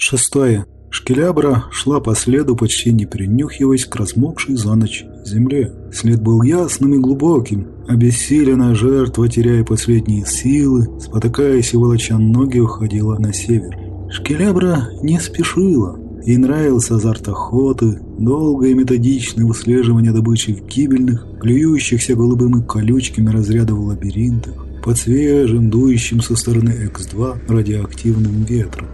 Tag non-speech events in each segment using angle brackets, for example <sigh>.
Шестое. Шкелябра шла по следу, почти не принюхиваясь к размокшей за ночь земле. След был ясным и глубоким. Обессиленная жертва, теряя последние силы, спотыкаясь и волоча ноги, уходила на север. Шкелябра не спешила. Ей нравился азарт охоты, долгое методичное выслеживание добычи в гибельных, клюющихся голубыми колючками разрядов лабиринтах, под свежим, дующим со стороны X2 радиоактивным ветром.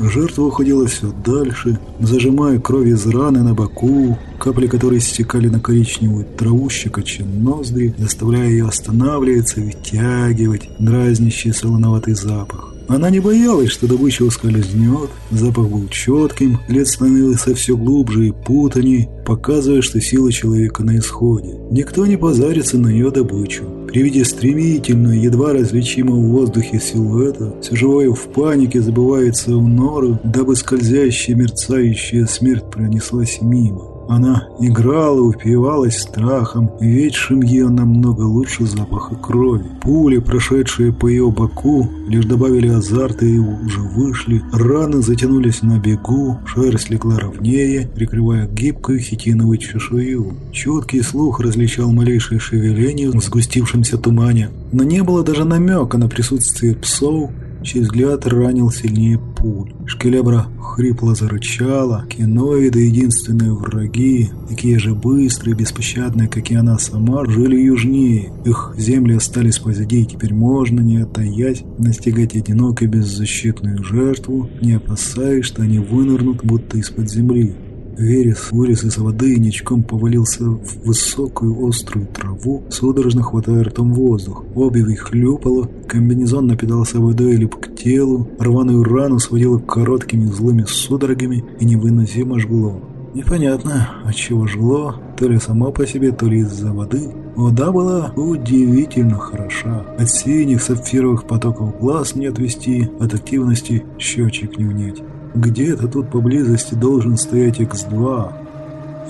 Жертва уходила все дальше, зажимая кровь из раны на боку, капли которой стекали на коричневую траву, щекоча ноздри, заставляя ее останавливаться и втягивать дразнящий солоноватый запах. Она не боялась, что добыча ускользнет, запах был четким, лед становился все глубже и путаней, показывая, что сила человека на исходе. Никто не позарится на ее добычу. При виде стремительного, едва различимого в воздухе силуэта, все живое в панике забывается в норы, дабы скользящая мерцающая смерть пронеслась мимо. Она играла, упивалась страхом, ведшим ее намного лучше запаха крови. Пули, прошедшие по ее боку, лишь добавили азарта и уже вышли. Раны затянулись на бегу, шерсть легла ровнее, прикрывая гибкую хитиновую чешую. Чуткий слух различал малейшее шевеление в сгустившемся тумане, но не было даже намека на присутствие псов, чей взгляд ранил сильнее пуль. Шкелебра хрипло зарычала. Киноиды, единственные враги, такие же быстрые, беспощадные, как и она сама, жили южнее. Их земли остались позади, и теперь можно, не отаять, настигать одинокую беззащитную жертву, не опасаясь, что они вынырнут будто из-под земли. Верес вылез из воды и ничком повалился в высокую острую траву, судорожно хватая ртом воздух. Обувь хлюпала, комбинезон напитался водой лип к телу, рваную рану сводило короткими злыми судорогами и невыносимо жгло. Непонятно, от чего жгло, то ли само по себе, то ли из-за воды. Вода была удивительно хороша. От синих сапфировых потоков глаз не отвести, от активности счетчик не унять. Где-то тут поблизости должен стоять X2,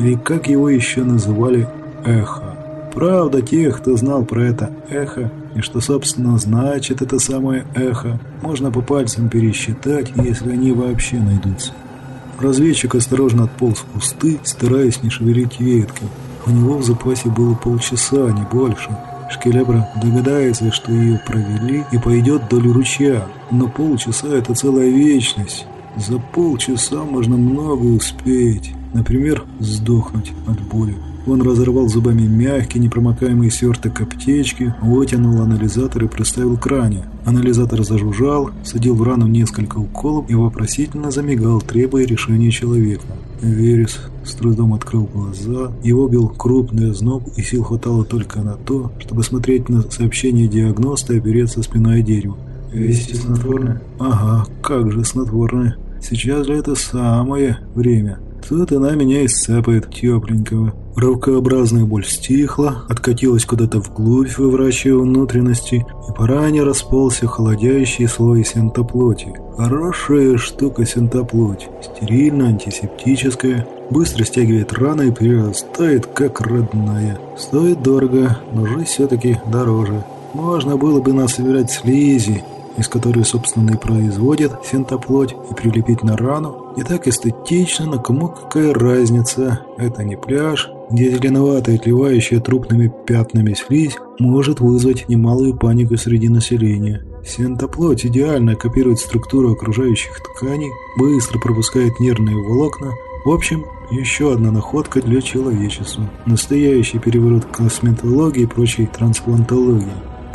или как его еще называли, Эхо. Правда, тех, кто знал про это эхо, и что, собственно, значит это самое эхо, можно по пальцам пересчитать, если они вообще найдутся. Разведчик осторожно отполз в кусты, стараясь не шевелить ветки. У него в запасе было полчаса, не больше. Шкелебра догадается, что ее провели, и пойдет вдоль ручья. Но полчаса – это целая вечность. За полчаса можно много успеть. Например, сдохнуть от боли. Он разорвал зубами мягкий, непромокаемый сверток аптечки, вытянул анализатор и приставил к ране. Анализатор зажужжал, садил в рану несколько уколов и вопросительно замигал, требуя решения человека. Верес с трудом открыл глаза, его бил крупный озноб, и сил хватало только на то, чтобы смотреть на сообщение диагноста и опереться спиной о дерево. «Вести снотворное?» «Ага, как же снотворное?» Сейчас же это самое время. Тут она меня исцепает тепленького. Рукообразная боль стихла, откатилась куда-то вглубь, выворачивая внутренности, и по ране расползся холодящий слой синтоплоти. Хорошая штука синтоплоть, стерильно антисептическая, быстро стягивает раны и перерастает, как родная. Стоит дорого, но жизнь все-таки дороже. Можно было бы насобирать слизи, из которой, собственно, и производят синтоплоть, и прилепить на рану. Не так эстетично, но кому какая разница? Это не пляж, где зеленоватая, отливающая трупными пятнами слизь может вызвать немалую панику среди населения. Синтоплоть идеально копирует структуру окружающих тканей, быстро пропускает нервные волокна. В общем, еще одна находка для человечества. Настоящий переворот косметологии и прочей трансплантологии.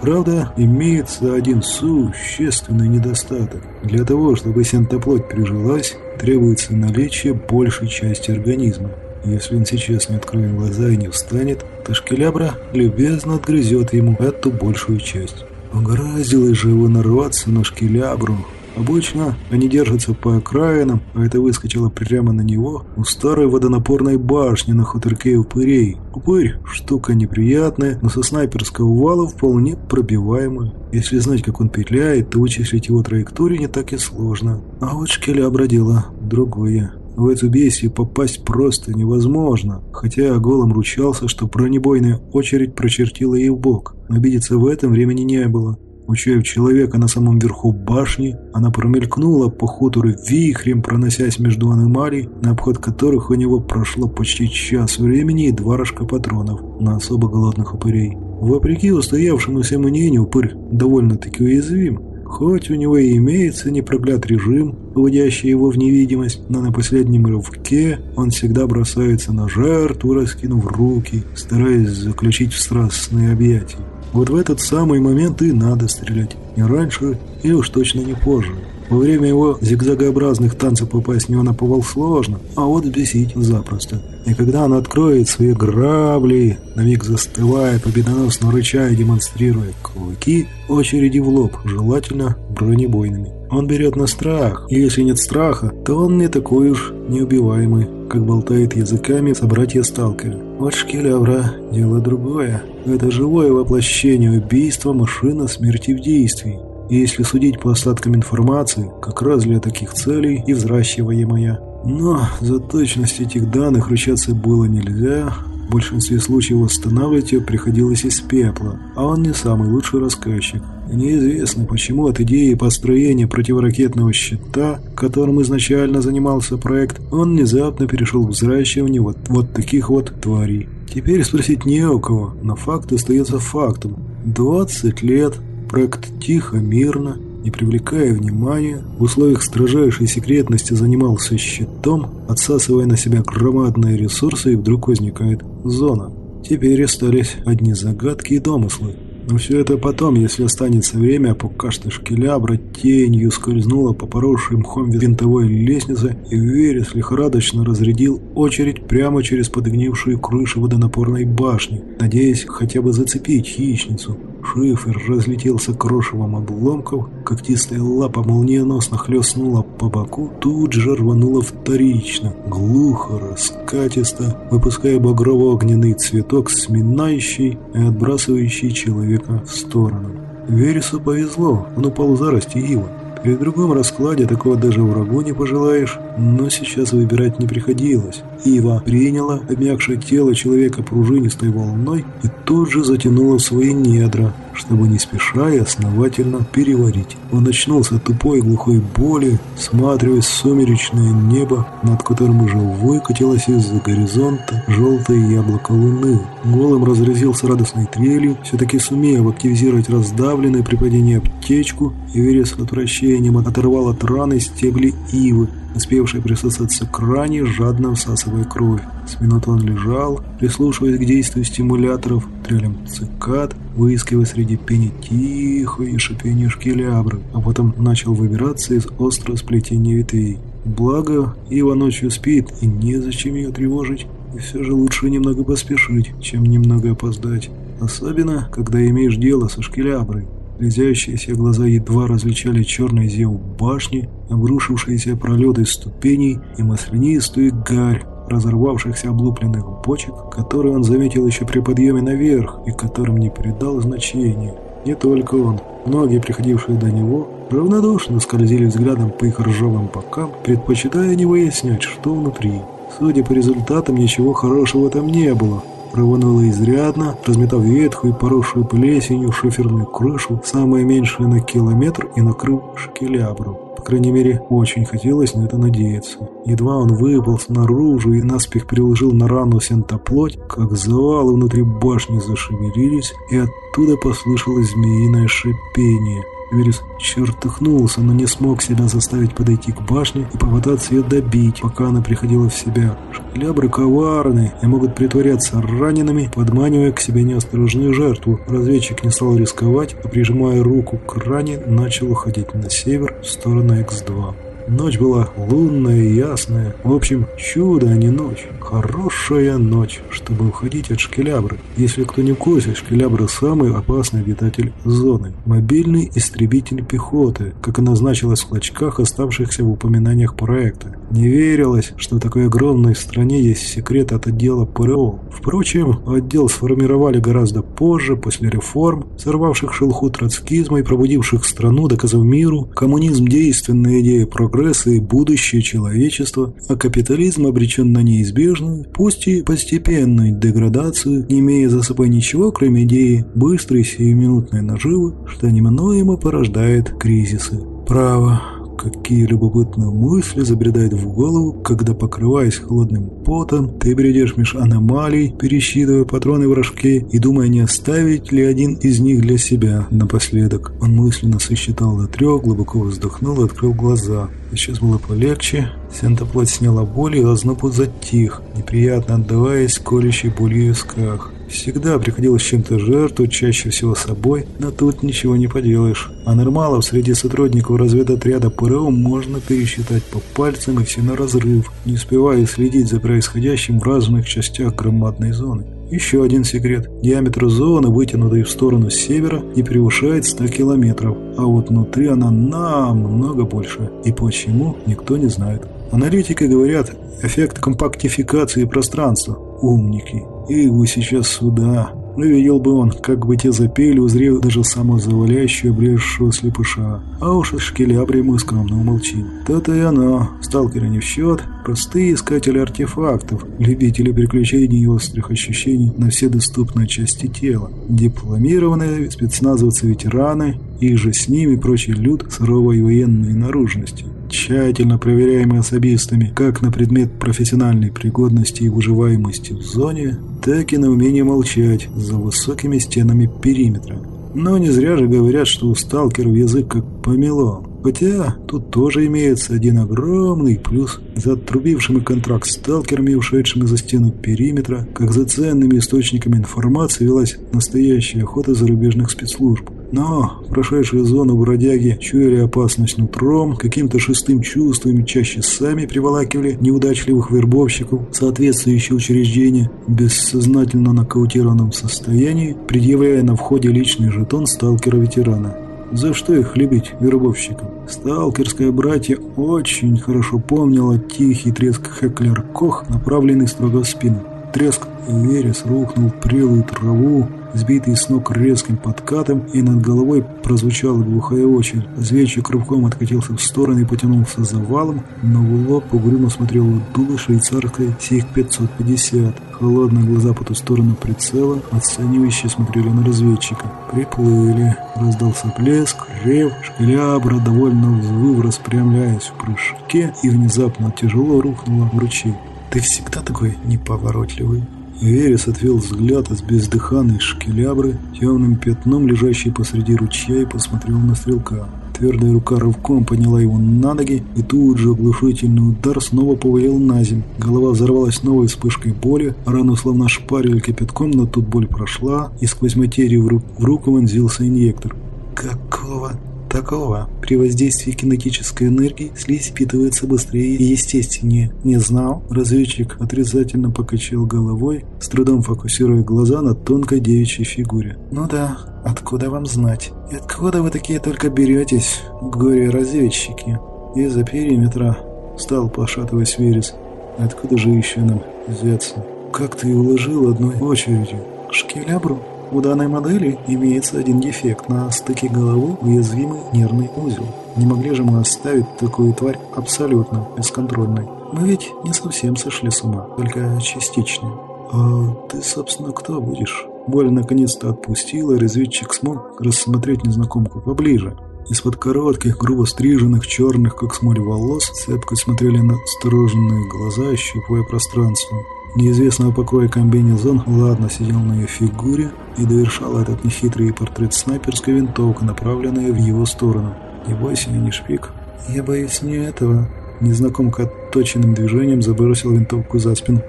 Правда, имеется один существенный недостаток. Для того, чтобы синтоплоть прижилась, требуется наличие большей части организма. Если он сейчас не откроет глаза и не встанет, то шкелябра любезно отгрызет ему эту большую часть. Угораздило же его нарваться на шкелябру, Обычно они держатся по окраинам, а это выскочило прямо на него у старой водонапорной башни на хуторке упырей. Упырь – штука неприятная, но со снайперского вала вполне пробиваемая. Если знать, как он петляет, то вычислить его траекторию не так и сложно. А вот шкеля обродила другое. В эту бесию попасть просто невозможно, хотя голом ручался, что бронебойная очередь прочертила ей в бок. Обидеться в этом времени не было. Учуяв человека на самом верху башни, она промелькнула по хутору вихрем, проносясь между аномалий, на обход которых у него прошло почти час времени и два рожка патронов на особо голодных упырей. Вопреки устоявшемуся мнению, упырь довольно-таки уязвим, Хоть у него и имеется непроклят режим, уводящий его в невидимость, но на последнем рывке он всегда бросается на жертву, раскинув руки, стараясь заключить в страстные объятия. Вот в этот самый момент и надо стрелять. Не раньше и уж точно не позже. Во время его зигзагообразных танцев попасть в него на повал сложно, а вот взбесить запросто. И когда он откроет свои грабли, на миг застывая, победоносно рыча и демонстрируя клыки, очереди в лоб, желательно бронебойными. Он берет на страх, и если нет страха, то он не такой уж неубиваемый, как болтает языками собратья-сталкеры. Вот шкелявра – дело другое. Это живое воплощение убийства, машина смерти в действии. И если судить по остаткам информации, как раз для таких целей и взращиваемая. Но за точность этих данных ручаться было нельзя, в большинстве случаев восстанавливать ее приходилось из пепла, а он не самый лучший рассказчик. Неизвестно, почему от идеи построения противоракетного щита, которым изначально занимался проект, он внезапно перешел к взращиванию вот, вот таких вот тварей. Теперь спросить не у кого, но факт остается фактом. 20 лет Проект тихо, мирно, не привлекая внимания, в условиях строжайшей секретности занимался щитом, отсасывая на себя громадные ресурсы, и вдруг возникает зона. Теперь остались одни загадки и домыслы. Но все это потом, если останется время, а пока что шкелябра тенью скользнула по поросшей мхом винтовой лестнице, и Верес лихорадочно разрядил очередь прямо через подгнившую крышу водонапорной башни, надеясь хотя бы зацепить хищницу. Шифер разлетелся крошевом обломков, когтистая лапа молниеносно хлестнула по боку, тут же рванула вторично, глухо, раскатисто, выпуская багрово-огненный цветок, сминающий и отбрасывающий человека в сторону. Вересу повезло, он упал в зарости ива. При другом раскладе такого даже врагу не пожелаешь, но сейчас выбирать не приходилось. Ива приняла обмякшее тело человека пружинистой волной и тут же затянула свои недра, чтобы не спеша и основательно переварить. Он очнулся от тупой глухой боли, всматриваясь в сумеречное небо, над которым уже выкатилось из-за горизонта желтое яблоко луны. Голым разразился радостной трелью, все-таки сумев активизировать раздавленную при падении аптечку, и Верес с отвращением оторвал от раны стебли ивы, успевший присосаться к ране, жадно всасывая кровь. С минуты он лежал, прислушиваясь к действию стимуляторов, трелям цикад, выискивая среди пени тихое шипение шкелябры, а потом начал выбираться из острого сплетения ветвей. Благо, Ива ночью спит, и незачем ее тревожить. И все же лучше немного поспешить, чем немного опоздать. Особенно, когда имеешь дело со шкеляброй. Слезящиеся глаза едва различали черный зев башни, обрушившиеся пролеты ступеней и маслянистую гарь разорвавшихся облупленных бочек, которые он заметил еще при подъеме наверх и которым не придал значения. Не только он. Многие, приходившие до него, равнодушно скользили взглядом по их ржавым бокам, предпочитая не выяснять, что внутри. Судя по результатам, ничего хорошего там не было рвануло изрядно, разметав ветхую, поросшую плесенью шиферную крышу, самое меньшее на километр и накрыв шкелябру. По крайней мере, очень хотелось на это надеяться. Едва он выпал снаружи и наспех приложил на рану сентоплоть, как завалы внутри башни зашевелились, и оттуда послышалось змеиное шипение – Верес чертыхнулся, но не смог себя заставить подойти к башне и попытаться ее добить, пока она приходила в себя. Шкалябры коварны и могут притворяться ранеными, подманивая к себе неосторожную жертву. Разведчик не стал рисковать, а прижимая руку к ране, начал уходить на север в сторону X2. Ночь была лунная и ясная. В общем, чудо, а не ночь. Хорошая ночь, чтобы уходить от шкелябры. Если кто не в курсе, шкелябра самый опасный обитатель зоны. Мобильный истребитель пехоты, как и назначилось в клочках, оставшихся в упоминаниях проекта. Не верилось, что в такой огромной стране есть секрет от отдела ПРО. Впрочем, отдел сформировали гораздо позже, после реформ, сорвавших шелху троцкизма и пробудивших страну, доказав миру, коммунизм действенная идея про прогресса и будущее человечества, а капитализм обречен на неизбежную, пусть и постепенную деградацию, не имея за собой ничего, кроме идеи быстрой сиюминутной наживы, что неминуемо порождает кризисы. Право, Какие любопытные мысли забредают в голову, когда, покрываясь холодным потом, ты бредешь меж аномалий, пересчитывая патроны в рожке и думая, не оставить ли один из них для себя напоследок. Он мысленно сосчитал до трех, глубоко вздохнул и открыл глаза. Сейчас было полегче. Сентоплоть сняла боль, и озноб затих, неприятно отдаваясь колющей болью в висках. Всегда приходилось чем-то жертвовать, чаще всего собой, но тут ничего не поделаешь. А нормалов среди сотрудников разведотряда ПРО можно пересчитать по пальцам и все на разрыв, не успевая следить за происходящим в разных частях громадной зоны. Еще один секрет. Диаметр зоны, вытянутой в сторону севера, не превышает 100 километров, а вот внутри она намного больше. И почему, никто не знает. Аналитики говорят, эффект компактификации пространства. Умники. И вы сейчас сюда. Ну, видел бы он, как бы те запели, узрев даже самозаваляющую облезшего слепыша. А уж о шкелябре мы скромно умолчим. То-то и оно. Сталкеры не в счет. Простые искатели артефактов, любители приключений и острых ощущений на все доступные части тела. Дипломированные спецназовцы-ветераны и же с ними прочий люд суровой военной наружности тщательно проверяемый особистами как на предмет профессиональной пригодности и выживаемости в зоне, так и на умение молчать за высокими стенами периметра. Но не зря же говорят, что у сталкеров язык как помело. Хотя тут тоже имеется один огромный плюс за отрубившими контракт сталкерами, ушедшими за стену периметра, как за ценными источниками информации велась настоящая охота зарубежных спецслужб. Но прошедшие зону бродяги чуяли опасность нутром, каким-то шестым чувством чаще сами приволакивали неудачливых вербовщиков соответствующие учреждения в бессознательно нокаутированном состоянии, предъявляя на входе личный жетон сталкера-ветерана. За что их любить вербовщикам? Сталкерское братье очень хорошо помнило тихий треск Хеклер Кох, направленный строго в спину. Треск Верес рухнул прелую траву, сбитый с ног резким подкатом, и над головой прозвучала глухая очередь. Разведчик рывком откатился в сторону и потянулся за валом, но в лоб угрюмо смотрел дуло швейцарской СИХ-550. Холодные глаза по ту сторону прицела оценивающе смотрели на разведчика. «Приплыли!» Раздался плеск, рев, шкалябра, довольно взвыв, распрямляясь в прыжке, и внезапно тяжело рухнула в ручей. «Ты всегда такой неповоротливый!» Верес отвел взгляд из бездыханной шкелябры, темным пятном, лежащей посреди ручья, и посмотрел на стрелка. Твердая рука рывком подняла его на ноги, и тут же оглушительный удар снова повалил на земь. Голова взорвалась новой вспышкой боли, рану словно шпарили кипятком, но тут боль прошла, и сквозь материю в, ру в руку вонзился инъектор. «Какого такого. При воздействии кинетической энергии слизь впитывается быстрее и естественнее. Не знал? Разведчик отрицательно покачал головой, с трудом фокусируя глаза на тонкой девичьей фигуре. Ну да, откуда вам знать? И откуда вы такие только беретесь, горе-разведчики? Из-за периметра. Стал пошатываясь Верес. Откуда же еще нам взяться? Как ты уложил одной очередью? Шкелябру? У данной модели имеется один дефект. На стыке головы уязвимый нервный узел. Не могли же мы оставить такую тварь абсолютно бесконтрольной. Мы ведь не совсем сошли с ума, только частично. А ты, собственно, кто будешь? Боль наконец-то отпустила, разведчик смог рассмотреть незнакомку поближе. Из-под коротких, грубо стриженных, черных, как смоль волос, цепко смотрели на настороженные глаза, ощупывая пространство. Неизвестного покроя комбинезон ладно сидел на ее фигуре и довершал этот нехитрый портрет снайперской винтовка, направленная в его сторону. «Не бойся, я не шпик». «Я боюсь не этого». Незнакомка отточенным движением забросил винтовку за спину.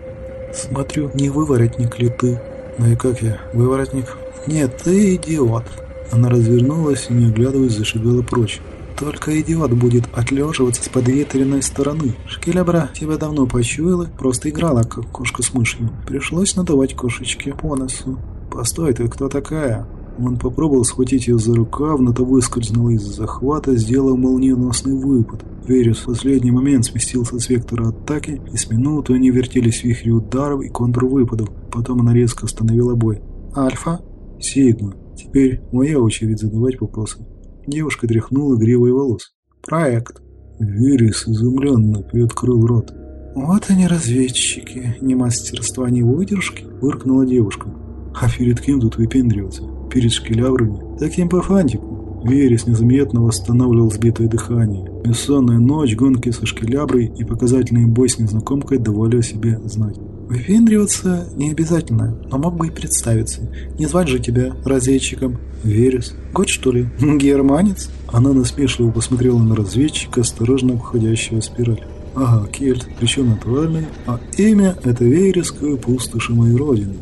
«Смотрю, не выворотник ли ты?» «Ну и как я, выворотник?» «Нет, ты идиот». Она развернулась и, не оглядываясь, зашагала прочь. Только идиот будет отлеживаться с подветренной стороны. Шкелябра тебя давно почуяла, просто играла, как кошка с мышью. Пришлось надавать кошечке по носу. Постой, ты кто такая? Он попробовал схватить ее за рукав, но та выскользнула из захвата, сделав молниеносный выпад. Верес в последний момент сместился с вектора атаки, и с минуты они вертелись в вихре ударов и контрвыпадов. Потом она резко остановила бой. «Альфа?» «Сигма. Теперь моя очередь задавать вопросы». Девушка тряхнула гривой волос. «Проект. Верес изумленно приоткрыл рот. «Вот они, разведчики, ни мастерства, ни выдержки», — выркнула девушка. «А перед кем тут выпендриваться? Перед шкеляврами? Таким по фантику». Верес незаметно восстанавливал сбитое дыхание. Бессонная ночь, гонки со шкеляброй и показательный бой с незнакомкой давали о себе знать. «Выпендриваться не обязательно, но мог бы и представиться. Не звать же тебя разведчиком». «Верес». «Год, что ли? <laughs> Германец?» Она насмешливо посмотрела на разведчика, осторожно обходящего спираль. Ага, кельт, причем натуральный, а имя — это Вереская пустоши моей родины.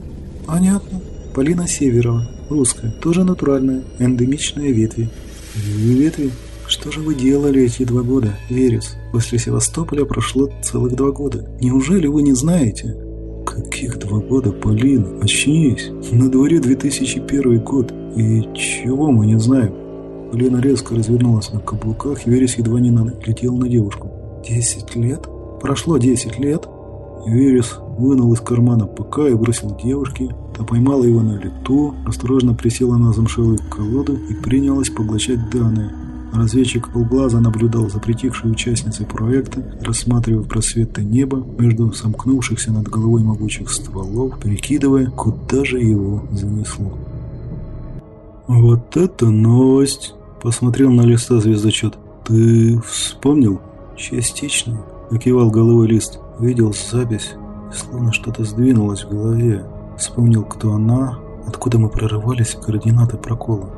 Понятно. Полина Северова, русская, тоже натуральная, эндемичная ветви. Ветви? Что же вы делали эти два года, Верес? После Севастополя прошло целых два года. Неужели вы не знаете? Каких два года, Полина? Очнись. На дворе 2001 год. И чего мы не знаем? Полина резко развернулась на каблуках, и Верес едва не налетел на девушку. «Десять лет? Прошло десять лет?» Верес вынул из кармана ПК и бросил девушке. Та поймала его на лету, осторожно присела на замшелую колоду и принялась поглощать данные. Разведчик полглаза наблюдал за притихшей участницей проекта, рассматривая просветы неба между сомкнувшихся над головой могучих стволов, прикидывая, куда же его занесло. «Вот это новость!» – посмотрел на листа звездочет. «Ты вспомнил?» «Частично», — покивал головой лист. Видел запись, словно что-то сдвинулось в голове. Вспомнил, кто она, откуда мы прорывались, координаты прокола.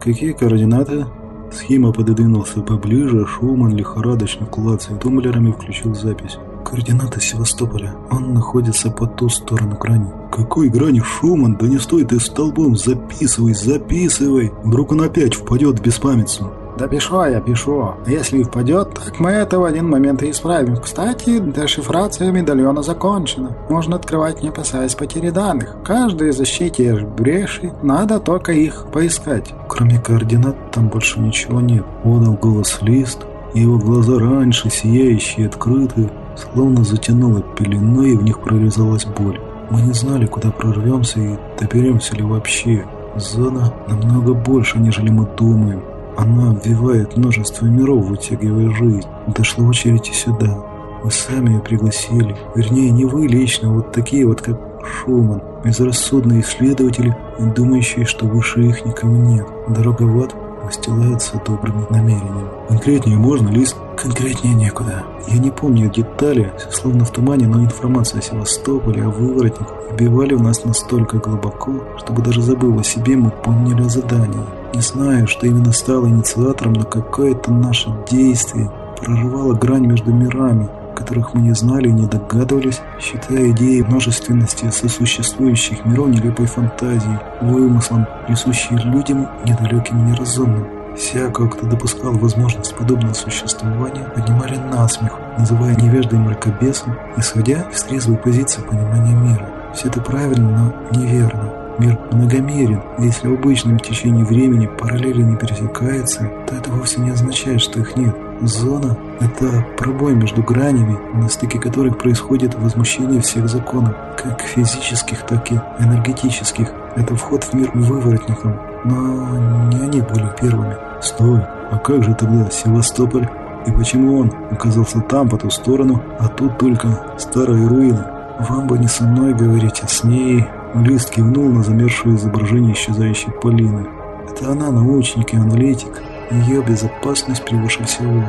«Какие координаты?» Схема пододвинулся поближе, Шуман лихорадочно клацая тумблерами включил запись. «Координаты Севастополя. Он находится по ту сторону грани». «Какой грани, Шуман? Да не стой ты столбом! Записывай, записывай! Вдруг он опять впадет в беспамятство!» Да пишу я, пишу. Если впадет, так мы это в один момент и исправим. Кстати, дешифрация медальона закончена. Можно открывать, не опасаясь потери данных. Каждой защите бреши, надо только их поискать. Кроме координат, там больше ничего нет. Подал голос Лист, и его глаза раньше, сияющие, открытые, словно затянуло пеленой, и в них прорезалась боль. Мы не знали, куда прорвемся и доберемся ли вообще. Зона намного больше, нежели мы думаем. Она обвивает множество миров, вытягивая жизнь. Дошла очередь и сюда. Вы сами ее пригласили. Вернее, не вы лично, вот такие вот, как Шуман. Безрассудные исследователи, думающие, что выше их никого нет. Дорога в ад выстилается добрыми намерениями. Конкретнее можно, Лист? Конкретнее некуда. Я не помню детали, словно в тумане, но информация о Севастополе, о выворотниках вбивали в нас настолько глубоко, чтобы даже забыв о себе, мы помнили о. Не знаю, что именно стало инициатором, но какое-то наше действие прорывало грань между мирами, которых мы не знали и не догадывались, считая идеи множественности сосуществующих миров нелепой фантазией, вымыслом, присущей людям недалеким и неразумным. Всякого, кто допускал возможность подобного существования, поднимали насмех, называя невеждой мракобесом, исходя из трезвой позиции понимания мира. Все это правильно, но неверно. Мир многомерен, если в обычном течении времени параллели не пересекаются, то это вовсе не означает, что их нет. Зона – это пробой между гранями, на стыке которых происходит возмущение всех законов, как физических, так и энергетических. Это вход в мир выворотникам, но не они были первыми. Стой, а как же тогда Севастополь? И почему он оказался там, по ту сторону, а тут только старые руины? Вам бы не со мной говорить, а с ней. Лист кивнул на замерзшее изображение исчезающей Полины. Это она научник и аналитик. Ее безопасность превыше всего.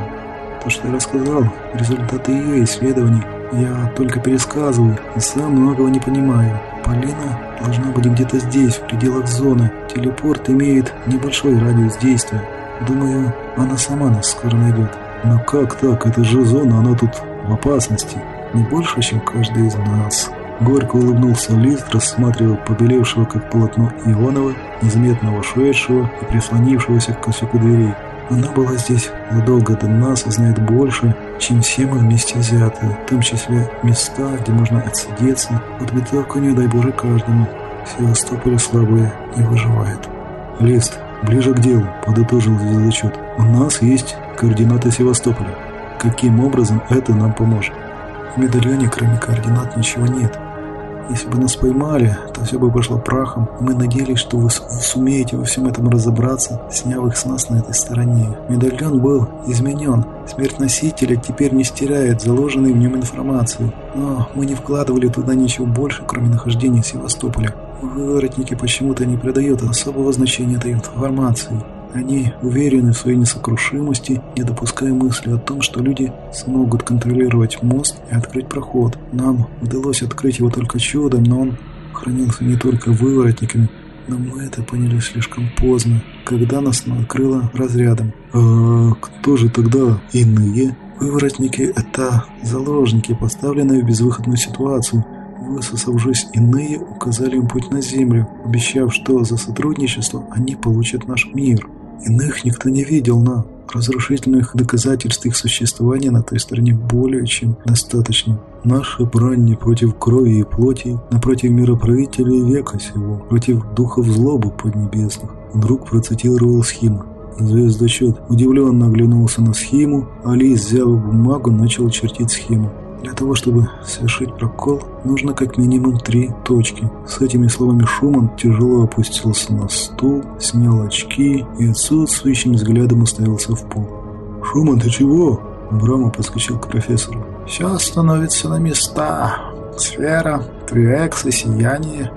То, что я рассказал, результаты ее исследований, я только пересказываю и сам многого не понимаю. Полина должна быть где-то здесь, в пределах зоны. Телепорт имеет небольшой радиус действия. Думаю, она сама нас скоро найдет. Но как так? Это же зона, она тут в опасности. Не больше, чем каждый из нас. Горько улыбнулся Лист, рассматривая побелевшего, как полотно Ионова, незаметно вошедшего и прислонившегося к косяку дверей. Она была здесь задолго до нас и знает больше, чем все мы вместе взятые, в том числе места, где можно отсидеться. Подготовка не дай боже каждому. Севастополь слабые не выживает. Лист, ближе к делу, подытожил звездочет. У нас есть координаты Севастополя. Каким образом это нам поможет? Медальоне, кроме координат, ничего нет. Если бы нас поймали, то все бы пошло прахом. Мы надеялись, что вы сумеете во всем этом разобраться, сняв их с нас на этой стороне. Медальон был изменен, Смерть носителя теперь не стирает заложенной в нем информации. Но мы не вкладывали туда ничего больше, кроме нахождения Севастополя. Выворотники почему-то не придают особого значения этой информации. Они уверены в своей несокрушимости, не допуская мысли о том, что люди смогут контролировать мост и открыть проход. Нам удалось открыть его только чудом, но он хранился не только выворотниками, но мы это поняли слишком поздно, когда нас накрыло разрядом. А кто же тогда иные? Выворотники – это заложники, поставленные в безвыходную ситуацию – Высосавшись, иные указали им путь на землю, обещав, что за сотрудничество они получат наш мир. Иных никто не видел, но разрушительных доказательств их существования на той стороне более чем достаточно. Наша брань не против крови и плоти, напротив мироправителей века сего, против духов злобы поднебесных. Вдруг процитировал схема. Звездочет удивленно оглянулся на схему, а Лис, взяв бумагу, начал чертить схему. Для того, чтобы совершить прокол, нужно как минимум три точки. С этими словами Шуман тяжело опустился на стул, снял очки и отсутствующим взглядом уставился в пол. «Шуман, ты чего?» Брама подскочил к профессору. «Все становится на места. Сфера, триэкс и сияние».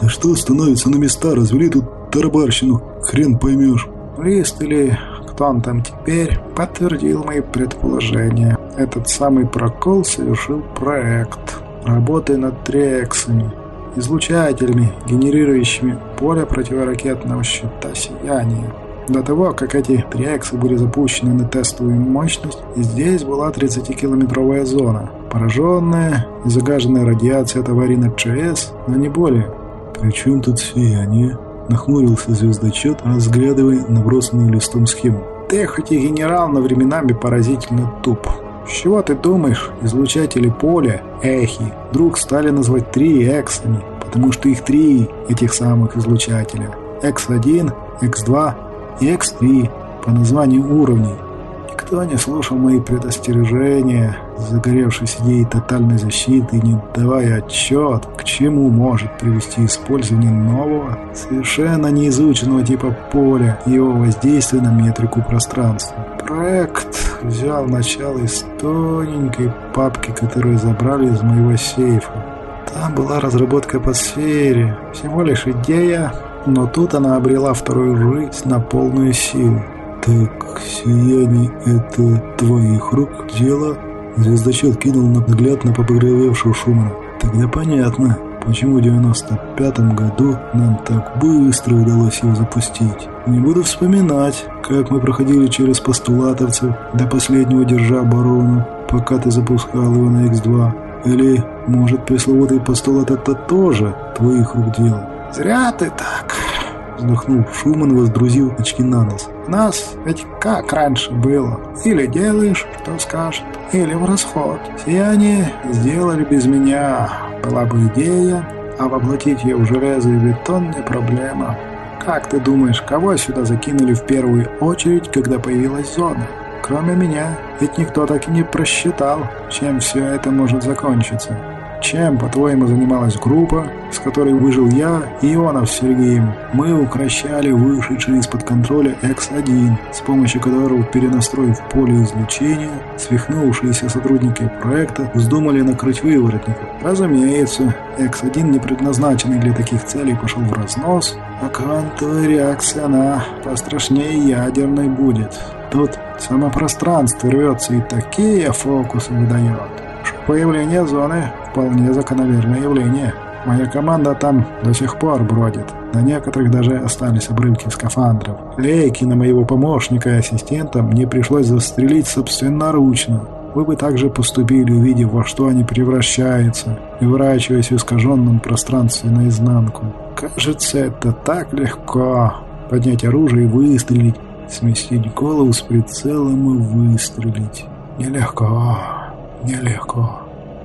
«Да что становится на места? Развели тут тарабарщину, хрен поймешь». «Лист или он там теперь, подтвердил мои предположения. Этот самый прокол совершил проект, работая над трексами, излучателями, генерирующими поле противоракетного щита сияния. До того, как эти трексы были запущены на тестовую мощность, здесь была 30-километровая зона, пораженная и загаженная радиацией от аварии на ЧС, но не более. «При чем тут сияние?» Нахмурился звездочет, разглядывая набросанную листом схему. «Ты хоть и генерал, но временами поразительно туп. С чего ты думаешь, излучатели поля, эхи, вдруг стали называть три эксами, потому что их три этих самых излучателя. X1, X2 и X3 по названию уровней. Никто не слушал мои предостережения, загоревшись идеей тотальной защиты, не давая отчет, к чему может привести использование нового, совершенно неизученного типа поля и его воздействия на метрику пространства. Проект взял начало из тоненькой папки, которую забрали из моего сейфа. Там была разработка по сфере, всего лишь идея, но тут она обрела вторую жизнь на полную силу. «Так, сияние — это твоих рук дело?» Звездочет кинул на взгляд на побагровевшего Шумана. «Тогда понятно, почему в 95-м году нам так быстро удалось его запустить. Не буду вспоминать, как мы проходили через постулатовцев, до последнего держа оборону, пока ты запускал его на X2. Или, может, пресловутый постулат это тоже твоих рук дело?» «Зря ты так!» Вздохнул Шуман, воздрузил очки на нос. «Нас ведь как раньше было. Или делаешь, что скажет, или в расход. Сияние сделали без меня. Была бы идея, а воплотить ее в железо и бетон не проблема. Как ты думаешь, кого сюда закинули в первую очередь, когда появилась зона? Кроме меня, ведь никто так и не просчитал, чем все это может закончиться». Чем, по-твоему, занималась группа, с которой выжил я и Ионов с Сергеем? Мы укращали вышедший из-под контроля X1, с помощью которого, перенастроив поле излучения, свихнувшиеся сотрудники проекта вздумали накрыть выворотников. Разумеется, X1, не предназначенный для таких целей, пошел в разнос, а квантовая реакция, она пострашнее ядерной будет. Тут само пространство рвется и такие фокусы выдает. Появление зоны – вполне закономерное явление. Моя команда там до сих пор бродит. На некоторых даже остались обрывки скафандров. Лейки на моего помощника и ассистента мне пришлось застрелить собственноручно. Вы бы также поступили, увидев, во что они превращаются, и вращаясь в искаженном пространстве наизнанку. Кажется, это так легко. Поднять оружие и выстрелить, сместить голову с прицелом и выстрелить. Нелегко, нелегко.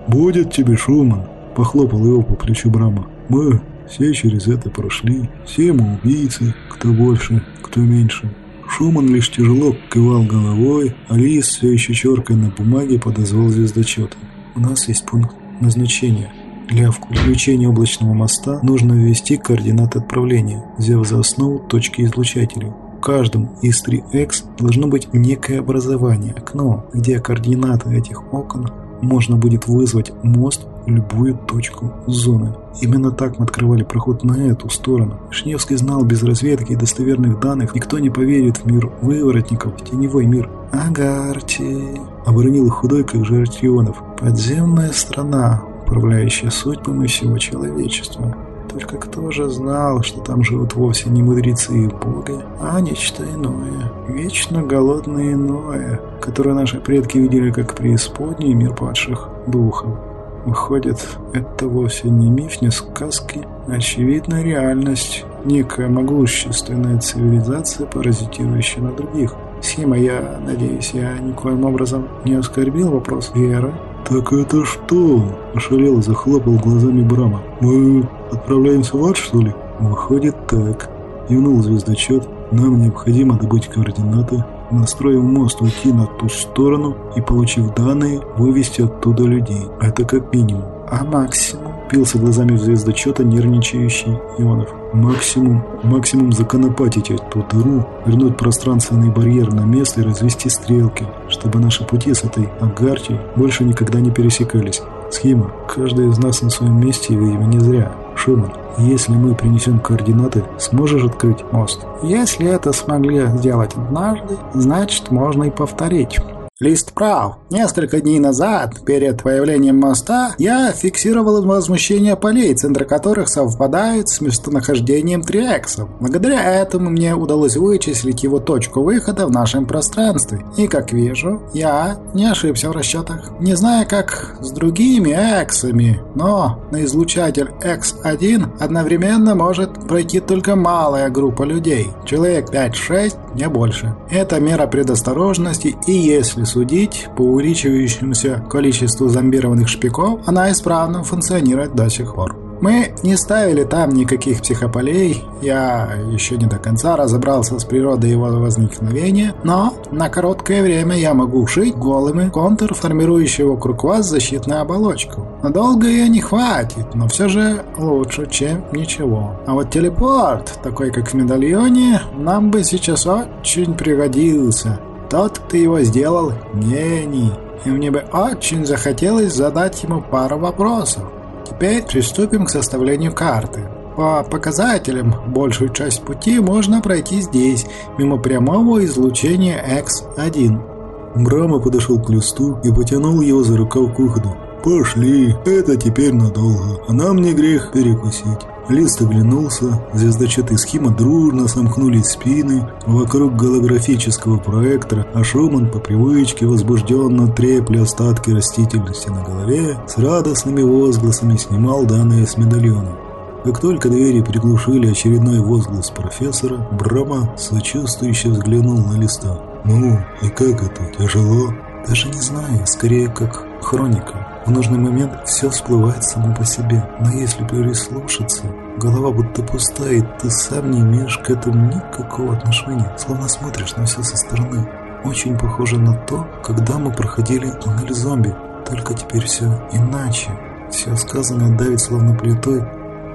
«Будет тебе, Шуман!» – похлопал его по плечу Брама. «Мы все через это прошли. Все мы убийцы, кто больше, кто меньше». Шуман лишь тяжело кивал головой, а Лис, все еще черкая на бумаге, подозвал звездочета. «У нас есть пункт назначения. Для включения облачного моста нужно ввести координаты отправления, взяв за основу точки излучателей. каждом из 3X должно быть некое образование, окно, где координаты этих окон можно будет вызвать мост в любую точку зоны. Именно так мы открывали проход на эту сторону. Шневский знал без разведки и достоверных данных, никто не поверит в мир выворотников, в теневой мир. «Агарти!» — оборонил худой, как Жертионов. «Подземная страна, управляющая судьбами всего человечества». Только кто же знал, что там живут вовсе не мудрецы и боги, а нечто иное, вечно голодное иное, которое наши предки видели как преисподний мир падших духов. Выходит, это вовсе не миф, не сказки, а очевидная реальность, некая могущественная цивилизация, паразитирующая на других. Сима, я надеюсь, я никоим образом не оскорбил вопрос веры. «Так это что?» – ошалел захлопал глазами Брама. «Мы отправляемся в ад, что ли?» «Выходит так», – кивнул звездочет. «Нам необходимо добыть координаты, настроив мост уйти на ту сторону и, получив данные, вывести оттуда людей. Это как минимум. А максимум? Пился глазами в звездочета нервничающий Ионов. Максимум, максимум законопатить эту дыру, вернуть пространственный барьер на место и развести стрелки, чтобы наши пути с этой Агарти больше никогда не пересекались. Схема. Каждый из нас на своем месте, видимо, не зря. Шуман, если мы принесем координаты, сможешь открыть мост? Если это смогли сделать однажды, значит можно и повторить. Лист прав. Несколько дней назад, перед появлением моста, я фиксировал возмущение полей, центр которых совпадает с местонахождением Триэкса. Благодаря этому мне удалось вычислить его точку выхода в нашем пространстве. И, как вижу, я не ошибся в расчетах. Не знаю, как с другими Эксами, но на излучатель X1 одновременно может пройти только малая группа людей. Человек 5-6, не больше. Это мера предосторожности, и если судить по увеличивающемуся количеству зомбированных шпиков, она исправно функционирует до сих пор. Мы не ставили там никаких психополей, я еще не до конца разобрался с природой его возникновения, но на короткое время я могу шить голыми контур, формирующий вокруг вас защитную оболочку. Надолго ее не хватит, но все же лучше, чем ничего. А вот телепорт, такой как в медальоне, нам бы сейчас очень пригодился. Тот, кто его сделал, гений. И мне бы очень захотелось задать ему пару вопросов. Теперь приступим к составлению карты. По показателям, большую часть пути можно пройти здесь, мимо прямого излучения X1. Брама подошел к листу и потянул его за рукав к выходу. «Пошли, это теперь надолго, а нам не грех перекусить». Лист оглянулся, звездочет и схема дружно сомкнулись спины вокруг голографического проектора, а Шуман по привычке возбужденно трепля остатки растительности на голове, с радостными возгласами снимал данные с медальона. Как только двери приглушили очередной возглас профессора, Брама сочувствующе взглянул на листа. «Ну, и как это, тяжело?» «Даже не знаю, скорее как хроника». В нужный момент все всплывает само по себе, но если прислушаться, голова будто пустая, и ты сам не имеешь к этому никакого отношения, словно смотришь на все со стороны. Очень похоже на то, когда мы проходили туннель зомби, только теперь все иначе. Все сказанное давит словно плитой,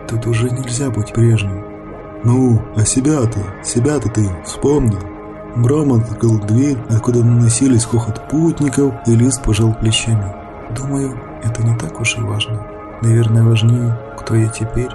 тут уже нельзя быть прежним. «Ну, а себя-то, себя-то ты вспомнил?» Брам открыл дверь, откуда наносились хохот путников, и Лист пожал плечами. Думаю, это не так уж и важно. Наверное, важнее, кто я теперь.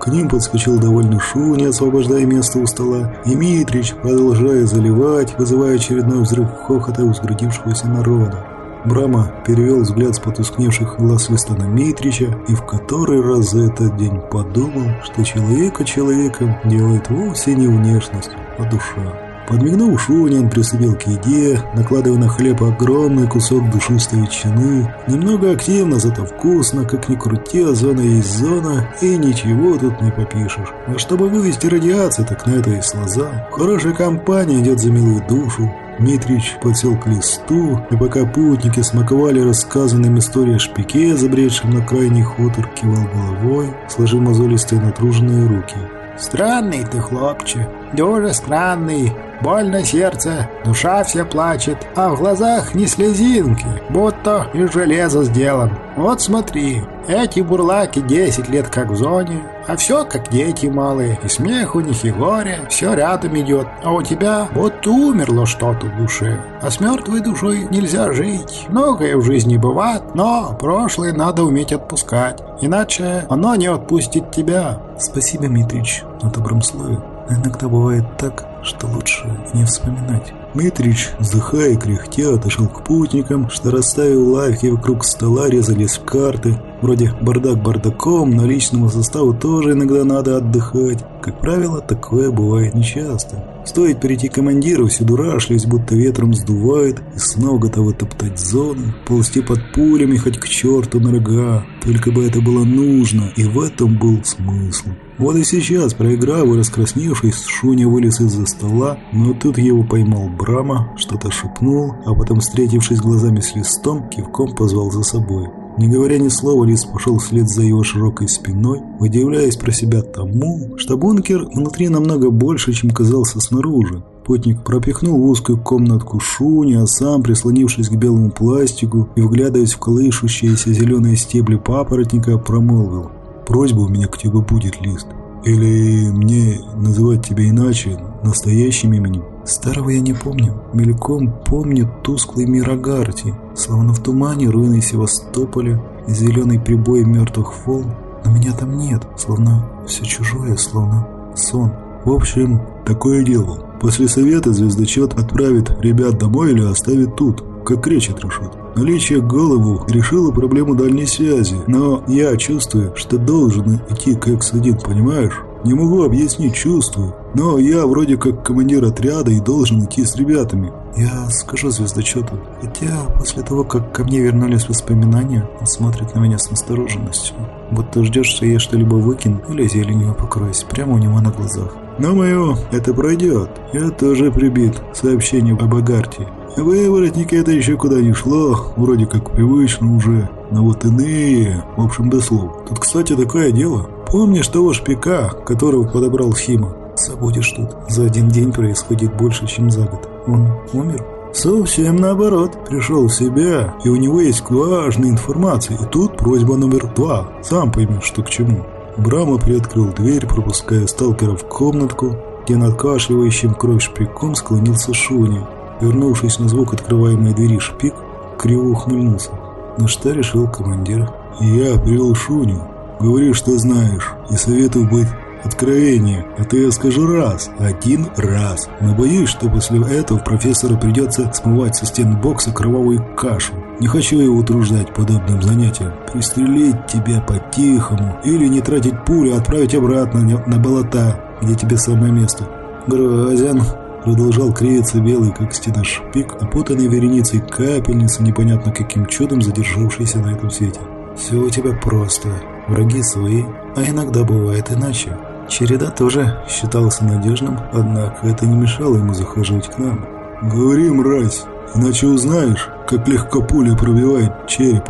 К ним подскочил довольный Шуни, освобождая место у стола, и Митрич, продолжая заливать, вызывая очередной взрыв хохота у сгрудившегося народа. Брама перевел взгляд с потускневших глаз листа на Митрича и в который раз за этот день подумал, что человека человеком делает вовсе не внешность, а душа. Подмигнув Шуни, он приступил к еде, накладывая на хлеб огромный кусок душистой ветчины. Немного активно, зато вкусно, как ни крути, а зона есть зона, и ничего тут не попишешь. А чтобы вывести радиацию, так на это и слоза. Хорошая компания идет за милую душу. Митрич подсел к листу, и пока путники смаковали рассказанным истории о шпике, забредшем на крайний хутор, кивал головой, сложив мозолистые натруженные руки. «Странный ты, хлопче!» Дюже странный, больно сердце, душа вся плачет, а в глазах не слезинки, будто из железа сделан. Вот смотри, эти бурлаки десять лет как в зоне, а все как дети малые, и смех у них, и горе, все рядом идет, а у тебя вот умерло что-то в душе, а с мертвой душой нельзя жить. Многое в жизни бывает, но прошлое надо уметь отпускать, иначе оно не отпустит тебя. Спасибо, Митрич, на добром слове. Иногда бывает так, что лучше не вспоминать. Митрич, вздыхая и кряхтя, отошел к путникам, что расставил лавки вокруг стола, резались карты. Вроде бардак бардаком, но личному составу тоже иногда надо отдыхать. Как правило, такое бывает нечасто. Стоит перейти командиру, все дурашлись, будто ветром сдувает, и снова готовы топтать зоны, ползти под пулями хоть к черту на рога. Только бы это было нужно, и в этом был смысл. Вот и сейчас, проиграв и раскрасневшись, Шуня вылез из-за стола, но тут его поймал Брама, что-то шепнул, а потом, встретившись глазами с листом, кивком позвал за собой. Не говоря ни слова, Лис пошел вслед за его широкой спиной, удивляясь про себя тому, что бункер внутри намного больше, чем казался снаружи. Путник пропихнул в узкую комнатку Шуни, а сам, прислонившись к белому пластику и вглядываясь в колышущиеся зеленые стебли папоротника, промолвил просьба у меня к тебе будет, Лист. Или мне называть тебя иначе, настоящим именем? Старого я не помню. Мельком помню тусклый мир Агарти, словно в тумане руины Севастополя зеленый прибой мертвых волн. Но меня там нет, словно все чужое, словно сон. В общем, такое дело. После совета звездочет отправит ребят домой или оставит тут, как кречет решит. Наличие голову решило проблему дальней связи, но я чувствую, что должен идти к X1, понимаешь? Не могу объяснить, чувствую. Но я вроде как командир отряда и должен идти с ребятами. Я скажу звездочету. Хотя после того, как ко мне вернулись воспоминания, он смотрит на меня с настороженностью. Будто ждешь, что я что-либо выкину или зеленью покроюсь прямо у него на глазах. Но мое, это пройдет. Я тоже прибит сообщением об Агарте. Выворотники это еще куда не шло, вроде как привычно уже, но вот иные, в общем, до слов. Тут, кстати, такое дело. Помнишь того шпика, которого подобрал Хима? Забудешь тут. За один день происходит больше, чем за год. Он умер? Совсем наоборот. Пришел в себя, и у него есть важная информация. И тут просьба номер два. Сам поймешь, что к чему. Брама приоткрыл дверь, пропуская сталкера в комнатку, где над кашливающим кровь шпиком склонился Шуни. Вернувшись на звук открываемой двери шпик, криво ухмыльнулся. На что решил командир? «Я привел Шуню. Говори, что знаешь, и советую быть откровение. Это я скажу раз, один раз. Но боюсь, что после этого профессору придется смывать со стен бокса кровавую кашу. Не хочу его утруждать подобным занятием. Пристрелить тебя по-тихому или не тратить пулю, а отправить обратно на болота, где тебе самое место. Грозен продолжал кривиться белый, как стена шпик, опутанный вереницей капельницы, непонятно каким чудом задержавшийся на этом свете. «Все у тебя просто. Враги свои, а иногда бывает иначе. Череда тоже считался надежным, однако это не мешало ему захаживать к нам. «Говори, мразь, иначе узнаешь, как легко пуля пробивает череп.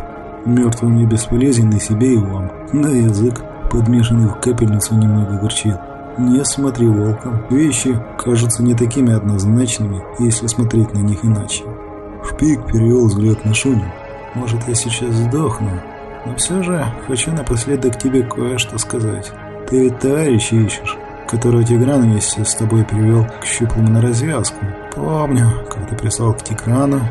Мертвым не бесполезен и себе, и вам. Да язык, подмешанный в капельницу, немного горчит. Не смотри волком. Вещи кажутся не такими однозначными, если смотреть на них иначе. Шпик перевел взгляд на Шуню. Может, я сейчас сдохну, но все же хочу напоследок тебе кое-что сказать. Ты ведь товарища ищешь, которого Тигран вместе с тобой привел к щуплому на развязку. Помню, как ты прислал к Тиграну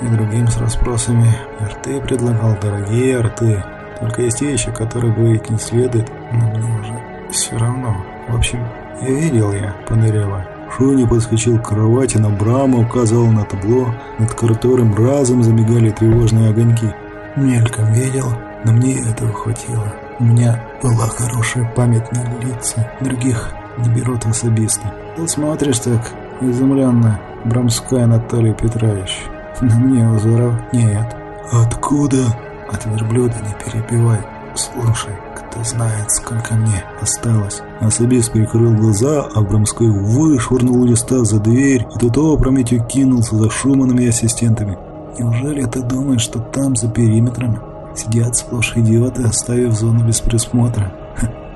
и другим с расспросами. Арты предлагал дорогие арты. Только есть вещи, которые говорить не следует, но мне уже все равно. В общем, я видел я Панерева. Шуни подскочил к кровати, но Брама указал на табло, над которым разом замигали тревожные огоньки. Мельком видел, но мне этого хватило. У меня была хорошая память на лица, других не берут особисты. Ты смотришь так изумленно, Брамская Анатолий Петрович. На мне узоров нет. Откуда? От верблюда не перебивай. Слушай, кто знает, сколько мне осталось. Особист прикрыл глаза, а Брамской вышвырнул листа за дверь, и тот опрометью кинулся за Шуманами и ассистентами. Неужели ты думаешь, что там, за периметром, сидят сплошь идиоты, оставив зону без присмотра?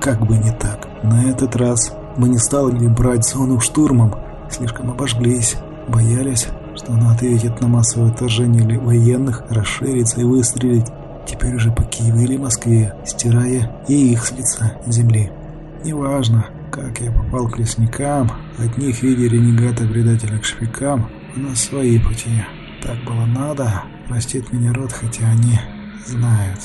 Как бы не так. На этот раз Мы не стали брать зону штурмом, слишком обожглись, боялись, что она ответит на массовое вторжение или военных, расширится и выстрелить теперь уже по Киеву или Москве, стирая и их с лица земли. Неважно, как я попал к лесникам, от них в ренегата-предателя к шпикам, у нас свои пути. Так было надо, простит меня род, хотя они знают.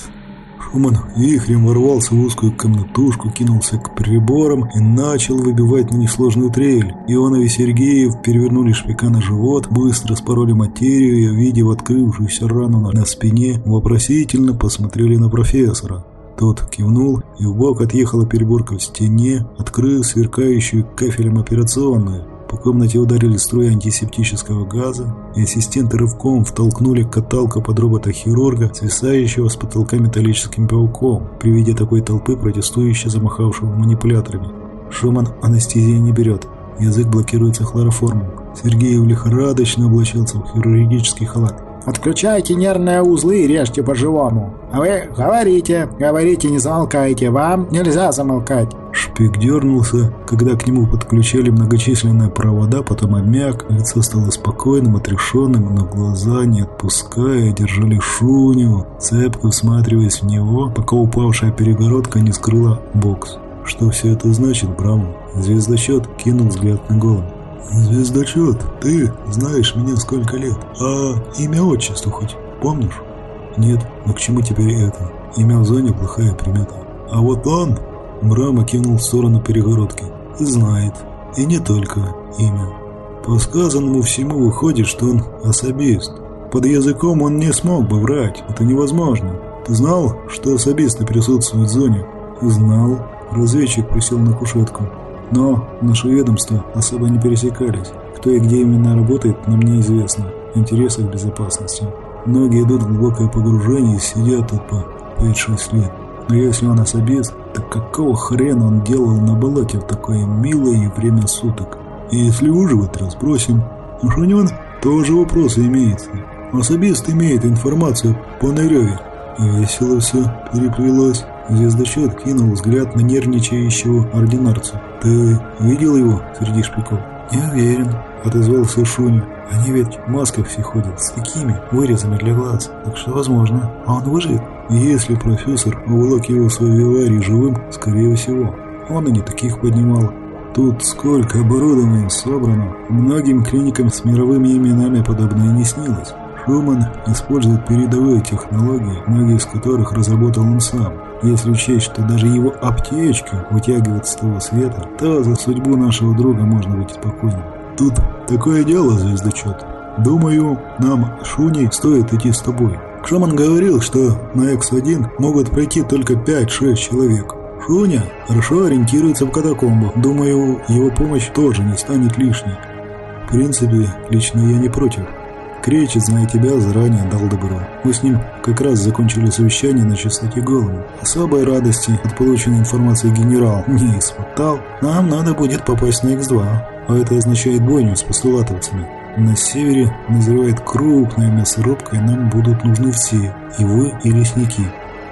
Шуман вихрем ворвался в узкую комнатушку, кинулся к приборам и начал выбивать на них сложную трель. Ионов и Сергеев перевернули шпика на живот, быстро спороли материю и, увидев открывшуюся рану на спине, вопросительно посмотрели на профессора. Тот кивнул, и в бок отъехала переборка в стене, открыв сверкающую кафелем операционную. По комнате ударили струи антисептического газа, и ассистенты рывком втолкнули каталку под робота-хирурга, свисающего с потолка металлическим пауком, при виде такой толпы, протестующей замахавшего манипуляторами. Шуман анестезии не берет, язык блокируется хлороформом. Сергеев лихорадочно облачился в хирургический халат. Отключайте нервные узлы и режьте по-живому. А вы говорите, говорите, не замолкайте. Вам нельзя замолкать. Шпик дернулся, когда к нему подключали многочисленные провода, потом обмяк, лицо стало спокойным, отрешенным, но глаза, не отпуская, держали шуню, цепко всматриваясь в него, пока упавшая перегородка не скрыла бокс. Что все это значит, Браун? Звездочет кинул взгляд на голым. «Звездочет, ты знаешь меня сколько лет, а имя отчество хоть помнишь?» «Нет, но к чему теперь это? Имя в зоне плохая примета. А вот он...» Брама кинул в сторону перегородки. «Знает. И не только имя. По сказанному всему выходит, что он особист. Под языком он не смог бы врать, это невозможно. Ты знал, что особисты присутствуют в зоне?» «Знал». Разведчик присел на кушетку. Но наши ведомства особо не пересекались. Кто и где именно работает, нам неизвестно. В интересах безопасности. Многие идут в глубокое погружение и сидят тут по 5-6 лет. Но если он особец, так какого хрена он делал на болоте в такое милое время суток? И если выживет, разбросим. Уж у него тоже вопросы имеются. Особист имеет информацию по Ныреве. Весело все переплелось. Звездочет кинул взгляд на нервничающего ординарца. «Ты видел его среди шпиков?» «Не уверен», — отозвался Шуни. «Они ведь в масках все ходят, с такими вырезами для глаз, так что возможно, а он выживет». «Если профессор уволок его с авиаварии живым, скорее всего. Он и не таких поднимал. Тут сколько оборудования собрано. Многим клиникам с мировыми именами подобное не снилось. Шуман использует передовые технологии, многие из которых разработал он сам. Если учесть, что даже его аптечка вытягивает с того света, то за судьбу нашего друга можно быть спокойным. Тут такое дело, звездочет. Думаю, нам, Шуни, стоит идти с тобой. Шуман говорил, что на X1 могут пройти только 5-6 человек. Шуня хорошо ориентируется в катакомбах. Думаю, его помощь тоже не станет лишней. В принципе, лично я не против. Кречет, зная тебя, заранее дал добро. Мы с ним как раз закончили совещание на частоте голому. Особой радости от полученной информации генерал не испытал. Нам надо будет попасть на X2, а это означает бойню с постулатовцами. На севере назревает крупная мясорубка, и нам будут нужны все, и вы, и лесники.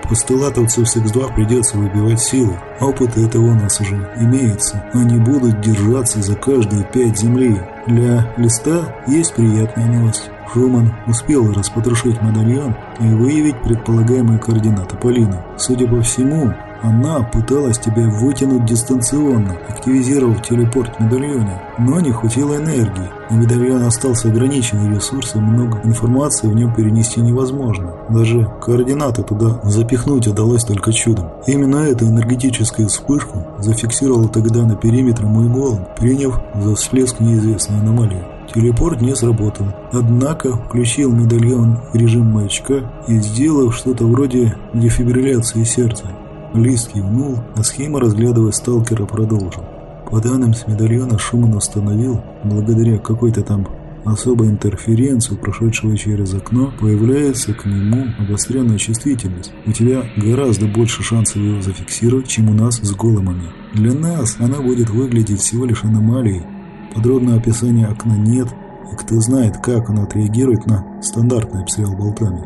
Постулатовцев с X2 придется выбивать силой. Опыт этого у нас уже имеется. Они будут держаться за каждые пять земли. Для листа есть приятная новость. Шуман успел распотрошить медальон и выявить предполагаемые координаты Полины. Судя по всему, она пыталась тебя вытянуть дистанционно, активизировав телепорт в медальоне, но не хватило энергии. У медальона остался ограниченный ресурс, и много информации в нем перенести невозможно. Даже координаты туда запихнуть удалось только чудом. Именно эту энергетическую вспышку зафиксировал тогда на периметре мой голом, приняв за всплеск неизвестной аномалии. Телепорт не сработал, однако включил медальон в режим маячка и сделав что-то вроде дефибрилляции сердца. Лист кивнул, а схема, разглядывая сталкера, продолжил. По данным с медальона Шуман установил, благодаря какой-то там особой интерференции, прошедшего через окно, появляется к нему обостренная чувствительность. У тебя гораздо больше шансов его зафиксировать, чем у нас с голымами. Для нас она будет выглядеть всего лишь аномалией. Подробного описания окна нет, и кто знает, как оно отреагирует на стандартный обстрел болтами.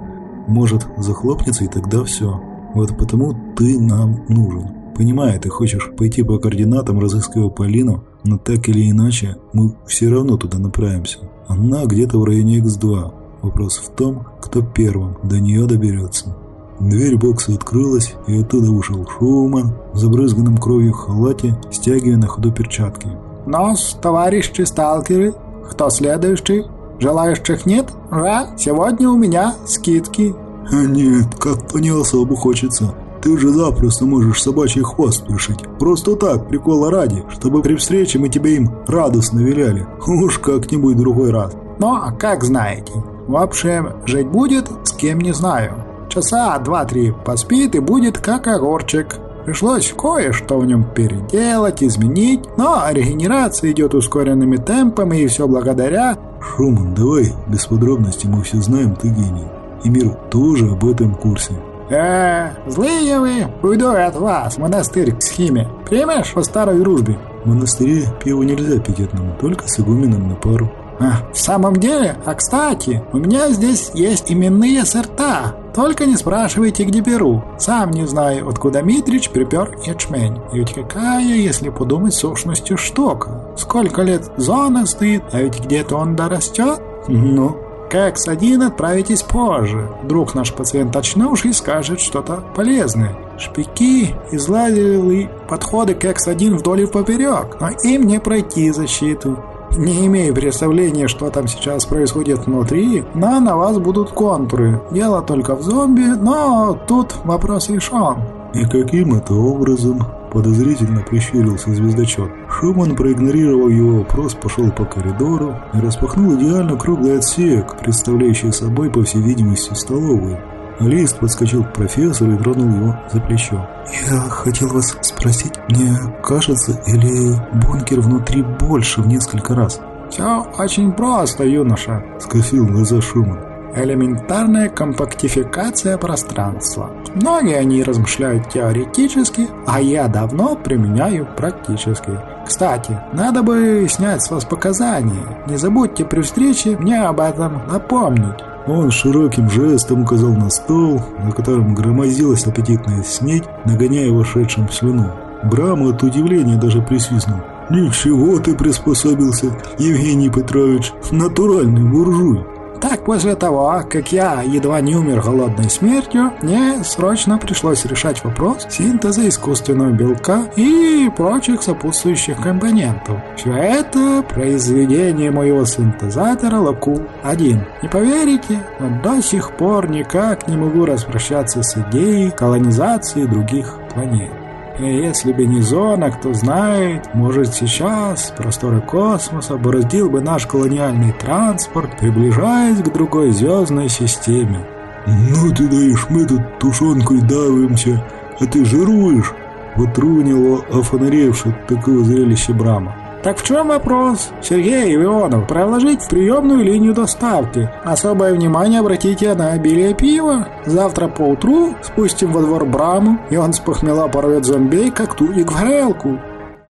Может, захлопнется, и тогда все. Вот потому ты нам нужен. понимаю, ты хочешь пойти по координатам, разыскивая Полину, но так или иначе, мы все равно туда направимся. Она где-то в районе X2. Вопрос в том, кто первым до нее доберется. Дверь бокса открылась, и оттуда вышел Шоуман в забрызганном кровью халате, стягивая на ходу перчатки. «Нос, товарищи сталкеры, кто следующий? Желающих нет? Ра, сегодня у меня скидки». А нет, как по не особо хочется. Ты же запросто можешь собачий хвост пришить. Просто так, прикола ради, чтобы при встрече мы тебе им радостно виляли. Уж как-нибудь другой раз. Ну, а как знаете. В общем, жить будет, с кем не знаю. Часа два-три поспит и будет как огурчик. Пришлось кое-что в нем переделать, изменить, но регенерация идет ускоренными темпами и все благодаря... Шуман, давай, без подробностей, мы все знаем, ты гений. И мир тоже об этом курсе. «Э, злые вы! Уйду от вас, монастырь к схиме. Примешь по старой дружбе?» В монастыре пиво нельзя пить одному, только с игуменом на пару. А, в самом деле? А кстати, у меня здесь есть именные сорта. Только не спрашивайте, где беру. Сам не знаю, откуда Митрич припер ячмень. И ведь какая, если подумать, сущностью штука. Сколько лет зона стоит, а ведь где-то он дорастет? Ну, КЭКС-1 отправитесь позже. Вдруг наш пациент очнувший скажет что-то полезное. Шпики изладили подходы КЭКС-1 вдоль и поперек, но им не пройти защиту. Не имею представления, что там сейчас происходит внутри, но на вас будут контуры. Дело только в зомби, но тут вопрос решен. И каким это образом? Подозрительно прищурился звездочет. Шуман, проигнорировав его вопрос, пошел по коридору и распахнул идеально круглый отсек, представляющий собой, по всей видимости, столовую. Лист подскочил к профессору и тронул его за плечо. «Я хотел вас спросить, мне кажется, или бункер внутри больше в несколько раз?» «Все очень просто, юноша», — скосил глаза Шуман элементарная компактификация пространства. Многие они размышляют теоретически, а я давно применяю практически. Кстати, надо бы снять с вас показания. Не забудьте при встрече мне об этом напомнить. Он широким жестом указал на стол, на котором громозилась аппетитная снедь, нагоняя вошедшим слюну. Брама от удивления даже присвистнул. «Ничего ты приспособился, Евгений Петрович, натуральный буржуй!» Так, после того, как я едва не умер голодной смертью, мне срочно пришлось решать вопрос синтеза искусственного белка и прочих сопутствующих компонентов. Все это произведение моего синтезатора Лаку-1. Не поверите, но до сих пор никак не могу распрощаться с идеей колонизации других планет. Если бы не зона, кто знает, может сейчас просторы космоса бороздил бы наш колониальный транспорт, приближаясь к другой звездной системе. «Ну ты даешь, мы тут тушенкой давимся, а ты жируешь!» Потрунил офонаревший от такого зрелища Брама. Так в чем вопрос? Сергей Иванов, проложить в приемную линию доставки. Особое внимание обратите на обилие пива. Завтра поутру спустим во двор Браму, и он с похмела порвет зомбей, как турик в грелку.